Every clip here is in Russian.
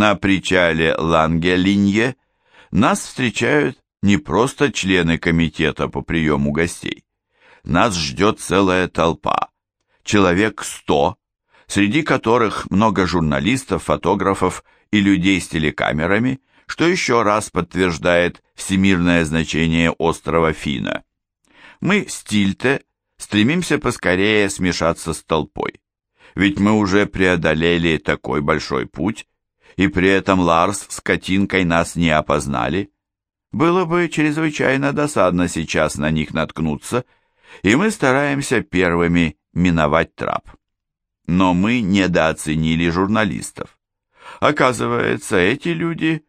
На причале Лангелинье нас встречают не просто члены комитета по приему гостей. Нас ждет целая толпа, человек сто, среди которых много журналистов, фотографов и людей с телекамерами, что еще раз подтверждает всемирное значение острова Фина. Мы, Стильте, стремимся поскорее смешаться с толпой, ведь мы уже преодолели такой большой путь, и при этом Ларс с Катинкой нас не опознали. Было бы чрезвычайно досадно сейчас на них наткнуться, и мы стараемся первыми миновать трап. Но мы недооценили журналистов. Оказывается, эти люди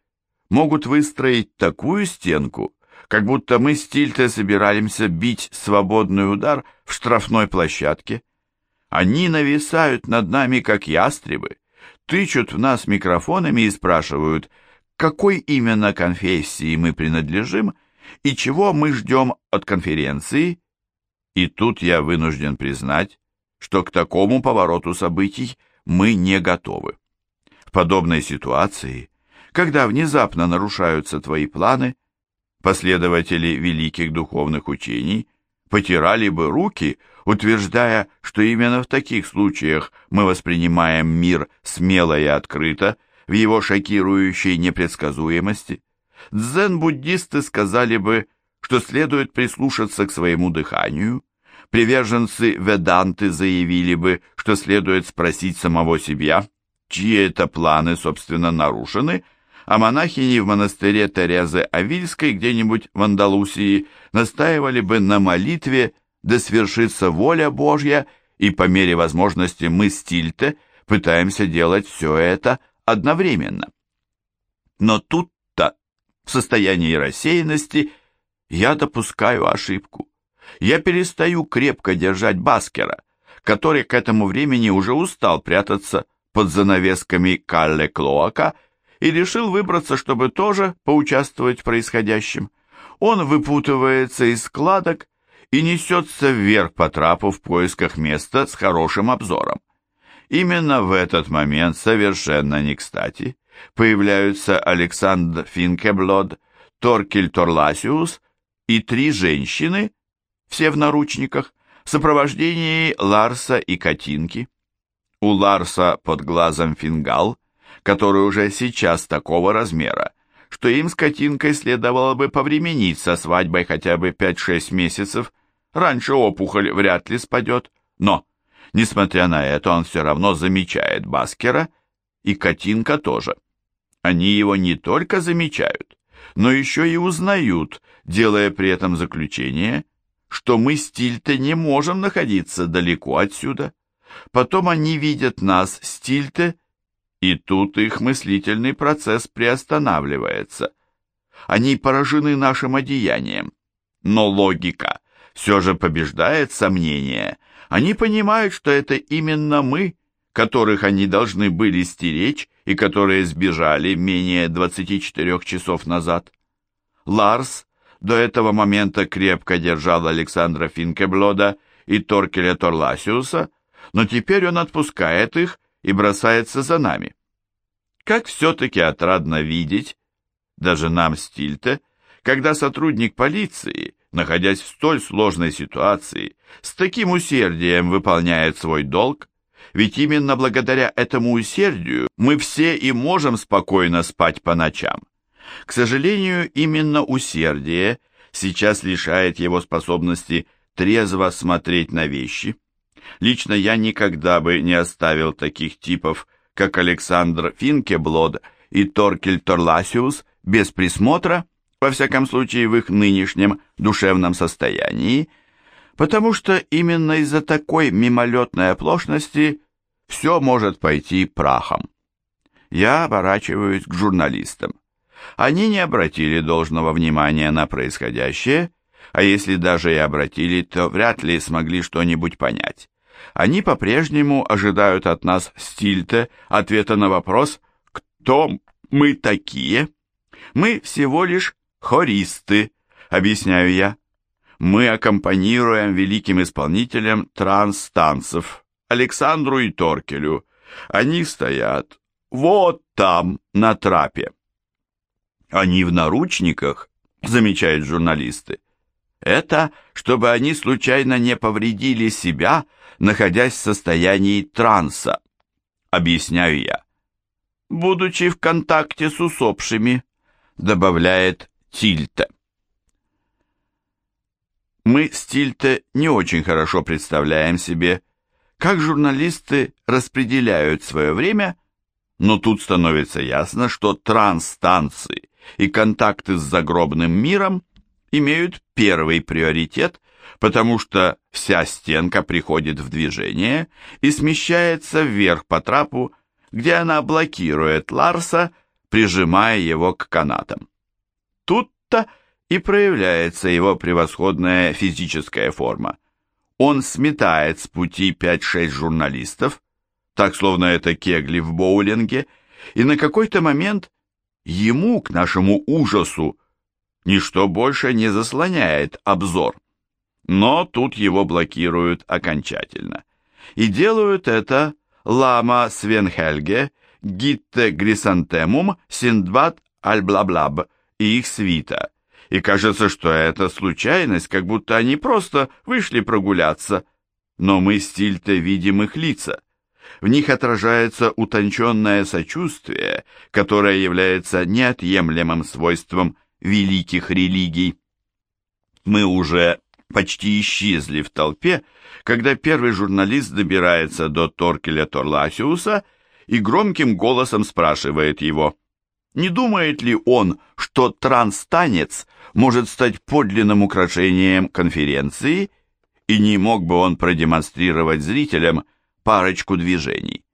могут выстроить такую стенку, как будто мы с Тильте собираемся бить свободный удар в штрафной площадке. Они нависают над нами, как ястребы, тычут в нас микрофонами и спрашивают, какой именно конфессии мы принадлежим и чего мы ждем от конференции. И тут я вынужден признать, что к такому повороту событий мы не готовы. В подобной ситуации, когда внезапно нарушаются твои планы, последователи великих духовных учений потирали бы руки, утверждая, что именно в таких случаях мы воспринимаем мир смело и открыто, в его шокирующей непредсказуемости. Дзен-буддисты сказали бы, что следует прислушаться к своему дыханию, приверженцы веданты заявили бы, что следует спросить самого себя, чьи это планы, собственно, нарушены, а монахини в монастыре Терезы Авильской где-нибудь в Андалусии настаивали бы на молитве да свершится воля Божья, и по мере возможности мы с Тильте пытаемся делать все это одновременно. Но тут-то, в состоянии рассеянности, я допускаю ошибку. Я перестаю крепко держать Баскера, который к этому времени уже устал прятаться под занавесками Калле Клоака и решил выбраться, чтобы тоже поучаствовать в происходящем. Он выпутывается из складок и несется вверх по трапу в поисках места с хорошим обзором. Именно в этот момент, совершенно не кстати, появляются Александр Финкеблод, Торкель Торласиус и три женщины, все в наручниках, в сопровождении Ларса и Катинки. У Ларса под глазом фингал, который уже сейчас такого размера, что им с Катинкой следовало бы повременить со свадьбой хотя бы 5-6 месяцев, Раньше опухоль вряд ли спадет, но, несмотря на это, он все равно замечает Баскера, и Катинка тоже. Они его не только замечают, но еще и узнают, делая при этом заключение, что мы с Тильте не можем находиться далеко отсюда. Потом они видят нас с Тильте, и тут их мыслительный процесс приостанавливается. Они поражены нашим одеянием, но логика все же побеждает сомнение. Они понимают, что это именно мы, которых они должны были стеречь и которые сбежали менее 24 часов назад. Ларс до этого момента крепко держал Александра Финкеблода и Торкеля Торласиуса, но теперь он отпускает их и бросается за нами. Как все-таки отрадно видеть, даже нам Стильте, когда сотрудник полиции находясь в столь сложной ситуации, с таким усердием выполняет свой долг, ведь именно благодаря этому усердию мы все и можем спокойно спать по ночам. К сожалению, именно усердие сейчас лишает его способности трезво смотреть на вещи. Лично я никогда бы не оставил таких типов, как Александр Финкеблод и Торкель Торласиус, без присмотра, во всяком случае в их нынешнем душевном состоянии, потому что именно из-за такой мимолетной оплошности все может пойти прахом. Я оборачиваюсь к журналистам. Они не обратили должного внимания на происходящее, а если даже и обратили, то вряд ли смогли что-нибудь понять. Они по-прежнему ожидают от нас стильте ответа на вопрос «Кто мы такие?» Мы всего лишь Хористы, объясняю я. Мы аккомпанируем великим исполнителям транс-танцев, Александру и Торкелю. Они стоят, вот там, на трапе. Они в наручниках, замечают журналисты. Это, чтобы они случайно не повредили себя, находясь в состоянии транса, объясняю я. Будучи в контакте с усопшими, добавляет Тильте. Мы с Тильте не очень хорошо представляем себе, как журналисты распределяют свое время, но тут становится ясно, что транс-станции и контакты с загробным миром имеют первый приоритет, потому что вся стенка приходит в движение и смещается вверх по трапу, где она блокирует Ларса, прижимая его к канатам. Тут-то и проявляется его превосходная физическая форма. Он сметает с пути 5-6 журналистов, так словно это кегли в боулинге, и на какой-то момент ему, к нашему ужасу, ничто больше не заслоняет обзор. Но тут его блокируют окончательно. И делают это Лама Свенхельге, Гитте Грисантемум, Синдбад Альблаблаб и их свита – и кажется, что это случайность, как будто они просто вышли прогуляться. Но мы стиль-то видим их лица. В них отражается утонченное сочувствие, которое является неотъемлемым свойством великих религий. Мы уже почти исчезли в толпе, когда первый журналист добирается до Торкеля Торласиуса и громким голосом спрашивает его, не думает ли он, что транстанец может стать подлинным украшением конференции, и не мог бы он продемонстрировать зрителям парочку движений?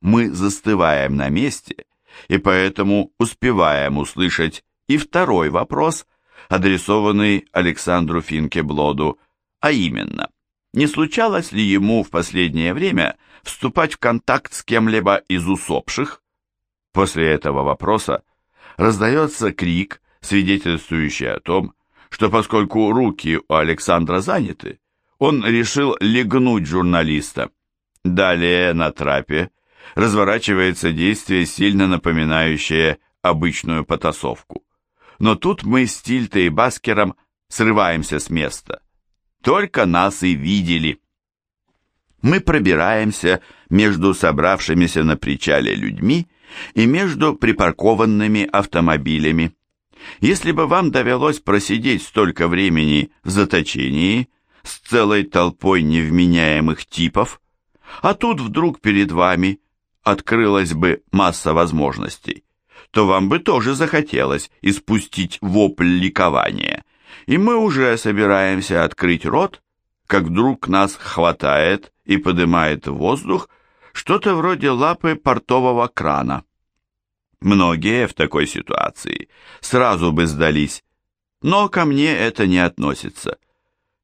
Мы застываем на месте, и поэтому успеваем услышать и второй вопрос, адресованный Александру Финкеблоду, а именно, не случалось ли ему в последнее время вступать в контакт с кем-либо из усопших? После этого вопроса раздается крик, свидетельствующий о том, что поскольку руки у Александра заняты, он решил легнуть журналиста. Далее на трапе разворачивается действие, сильно напоминающее обычную потасовку. Но тут мы с Тильтой и Баскером срываемся с места. Только нас и видели. Мы пробираемся между собравшимися на причале людьми и между припаркованными автомобилями. Если бы вам довелось просидеть столько времени в заточении с целой толпой невменяемых типов, а тут вдруг перед вами открылась бы масса возможностей, то вам бы тоже захотелось испустить вопль ликования, и мы уже собираемся открыть рот, как вдруг нас хватает и поднимает в воздух что-то вроде лапы портового крана. Многие в такой ситуации сразу бы сдались, но ко мне это не относится.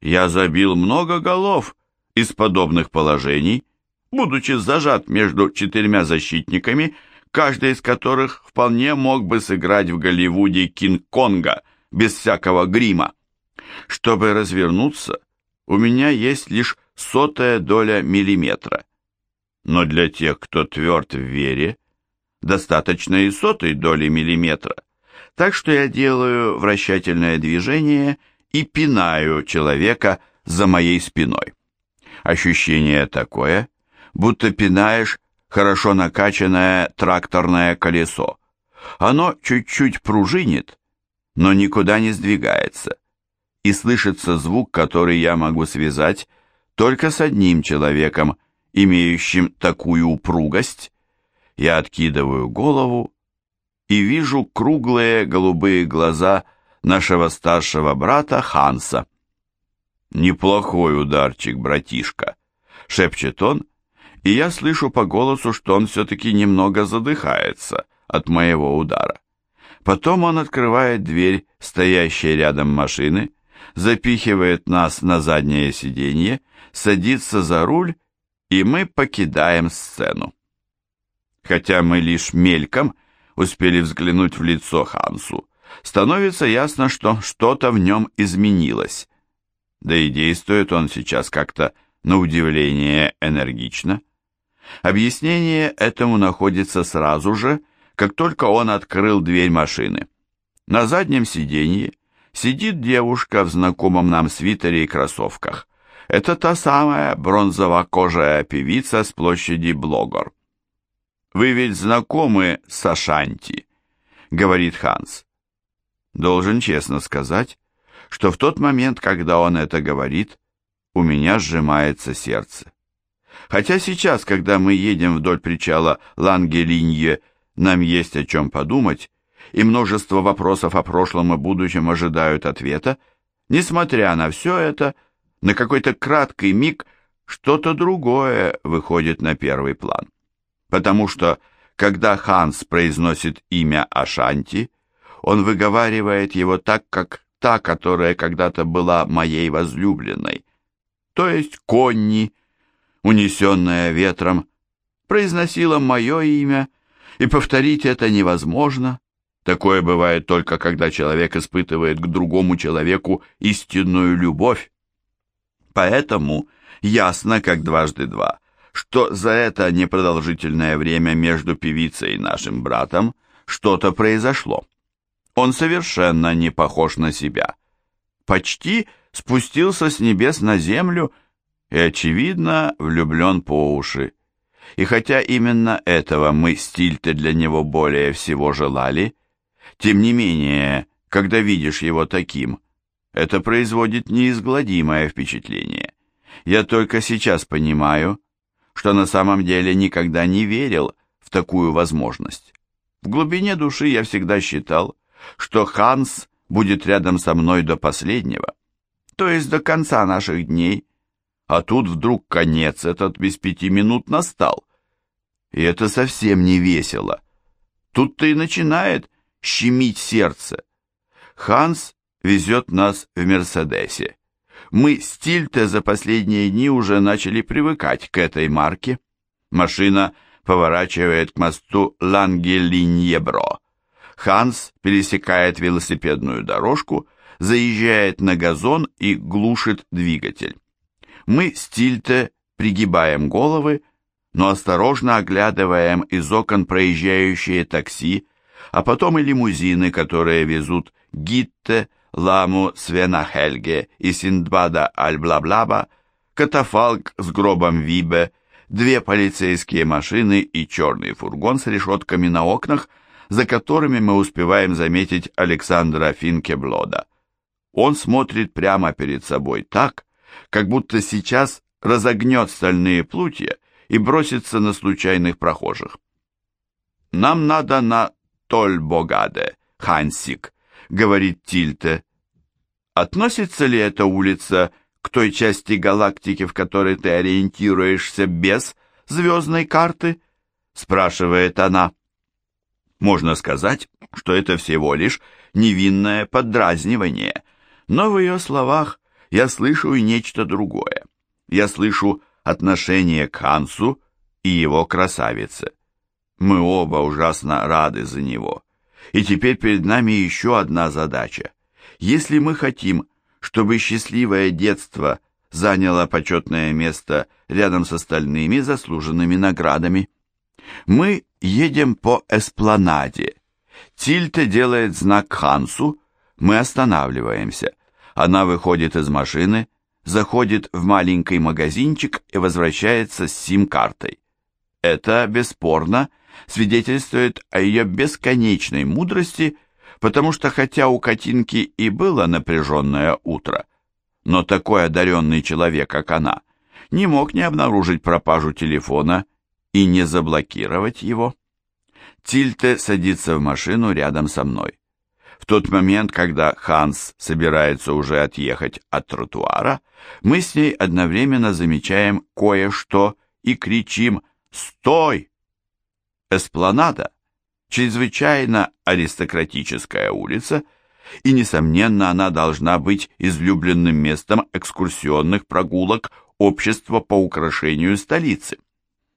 Я забил много голов из подобных положений, будучи зажат между четырьмя защитниками, каждый из которых вполне мог бы сыграть в Голливуде Кинг-Конга без всякого грима. Чтобы развернуться, у меня есть лишь сотая доля миллиметра. Но для тех, кто тверд в вере, достаточно и сотой доли миллиметра. Так что я делаю вращательное движение и пинаю человека за моей спиной. Ощущение такое, будто пинаешь хорошо накачанное тракторное колесо. Оно чуть-чуть пружинит, но никуда не сдвигается. И слышится звук, который я могу связать только с одним человеком, имеющим такую упругость. Я откидываю голову и вижу круглые голубые глаза нашего старшего брата Ханса. «Неплохой ударчик, братишка», — шепчет он, и я слышу по голосу, что он все-таки немного задыхается от моего удара. Потом он открывает дверь, стоящей рядом машины, запихивает нас на заднее сиденье, садится за руль и мы покидаем сцену. Хотя мы лишь мельком успели взглянуть в лицо Хансу, становится ясно, что что-то в нем изменилось. Да и действует он сейчас как-то на удивление энергично. Объяснение этому находится сразу же, как только он открыл дверь машины. На заднем сиденье сидит девушка в знакомом нам свитере и кроссовках. Это та самая бронзово-кожая певица с площади Блогор. «Вы ведь знакомы с Ашанти», — говорит Ханс. Должен честно сказать, что в тот момент, когда он это говорит, у меня сжимается сердце. Хотя сейчас, когда мы едем вдоль причала Лангелинье, нам есть о чем подумать, и множество вопросов о прошлом и будущем ожидают ответа, несмотря на все это, на какой-то краткий миг что-то другое выходит на первый план. Потому что, когда Ханс произносит имя Ашанти, он выговаривает его так, как та, которая когда-то была моей возлюбленной, то есть Конни, унесенная ветром, произносила мое имя, и повторить это невозможно. Такое бывает только, когда человек испытывает к другому человеку истинную любовь. Поэтому ясно, как дважды два, что за это непродолжительное время между певицей и нашим братом что-то произошло. Он совершенно не похож на себя. Почти спустился с небес на землю и, очевидно, влюблен по уши. И хотя именно этого мы стиль-то для него более всего желали, тем не менее, когда видишь его таким, это производит неизгладимое впечатление. Я только сейчас понимаю, что на самом деле никогда не верил в такую возможность. В глубине души я всегда считал, что Ханс будет рядом со мной до последнего, то есть до конца наших дней, а тут вдруг конец этот без пяти минут настал. И это совсем не весело. Тут-то и начинает щемить сердце. Ханс везет нас в Мерседесе. Мы с Тильте за последние дни уже начали привыкать к этой марке. Машина поворачивает к мосту Лангелиньебро. Ханс пересекает велосипедную дорожку, заезжает на газон и глушит двигатель. Мы с Тильте пригибаем головы, но осторожно оглядываем из окон проезжающие такси, а потом и лимузины, которые везут Гитте, Ламу Свена Хельге и Синдбада Аль-Блаблаба, катафалк с гробом Вибе, две полицейские машины и черный фургон с решетками на окнах, за которыми мы успеваем заметить Александра Финкеблода. Он смотрит прямо перед собой так, как будто сейчас разогнет стальные плутья и бросится на случайных прохожих. «Нам надо на Тольбогаде, Хансик», — говорит Тильте. «Относится ли эта улица к той части галактики, в которой ты ориентируешься без звездной карты?» — спрашивает она. Можно сказать, что это всего лишь невинное поддразнивание, но в ее словах я слышу и нечто другое. Я слышу отношение к Хансу и его красавице. Мы оба ужасно рады за него. И теперь перед нами еще одна задача. Если мы хотим, чтобы счастливое детство заняло почетное место рядом с остальными заслуженными наградами, мы едем по эспланаде. Тильте делает знак Хансу, мы останавливаемся. Она выходит из машины, заходит в маленький магазинчик и возвращается с сим-картой. Это, бесспорно, свидетельствует о ее бесконечной мудрости, потому что хотя у Катинки и было напряженное утро, но такой одаренный человек, как она, не мог не обнаружить пропажу телефона и не заблокировать его. Тильте садится в машину рядом со мной. В тот момент, когда Ханс собирается уже отъехать от тротуара, мы с ней одновременно замечаем кое-что и кричим «Стой!». Эспланада – чрезвычайно аристократическая улица, и, несомненно, она должна быть излюбленным местом экскурсионных прогулок общества по украшению столицы.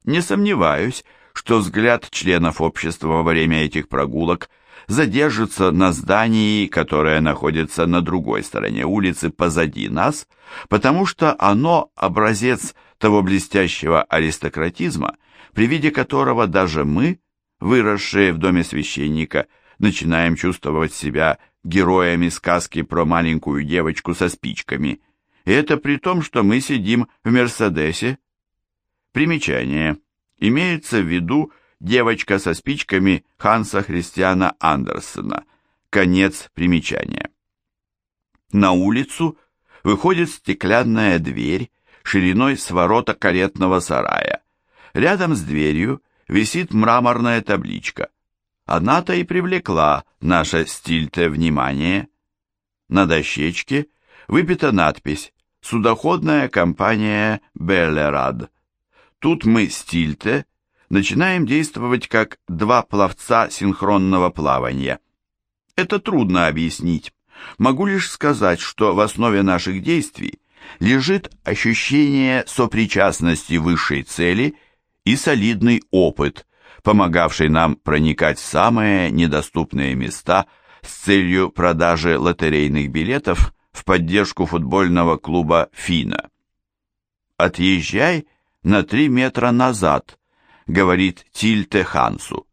Не сомневаюсь, что взгляд членов общества во время этих прогулок задержится на здании, которое находится на другой стороне улицы позади нас, потому что оно образец того блестящего аристократизма, при виде которого даже мы, выросшие в доме священника, начинаем чувствовать себя героями сказки про маленькую девочку со спичками. И это при том, что мы сидим в Мерседесе. Примечание. Имеется в виду девочка со спичками Ханса Христиана Андерсена. Конец примечания. На улицу выходит стеклянная дверь шириной с ворота каретного сарая. Рядом с дверью висит мраморная табличка. Она-то и привлекла наше стильте внимание. На дощечке выпита надпись «Судоходная компания Беллерад». Тут мы, стильте, начинаем действовать как два пловца синхронного плавания. Это трудно объяснить. Могу лишь сказать, что в основе наших действий лежит ощущение сопричастности высшей цели и солидный опыт, помогавший нам проникать в самые недоступные места с целью продажи лотерейных билетов в поддержку футбольного клуба «Фина». «Отъезжай на три метра назад», — говорит Тильте Хансу.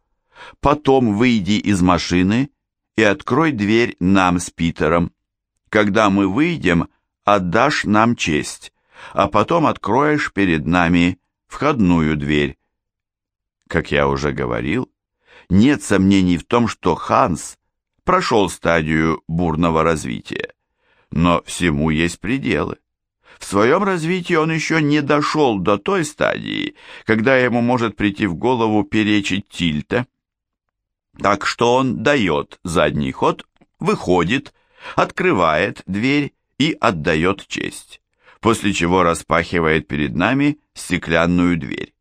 «Потом выйди из машины и открой дверь нам с Питером. Когда мы выйдем, отдашь нам честь, а потом откроешь перед нами входную дверь. Как я уже говорил, нет сомнений в том, что Ханс прошел стадию бурного развития. Но всему есть пределы. В своем развитии он еще не дошел до той стадии, когда ему может прийти в голову перечить Тильта, так что он дает задний ход, выходит, открывает дверь и отдает честь, после чего распахивает перед нами стеклянную дверь.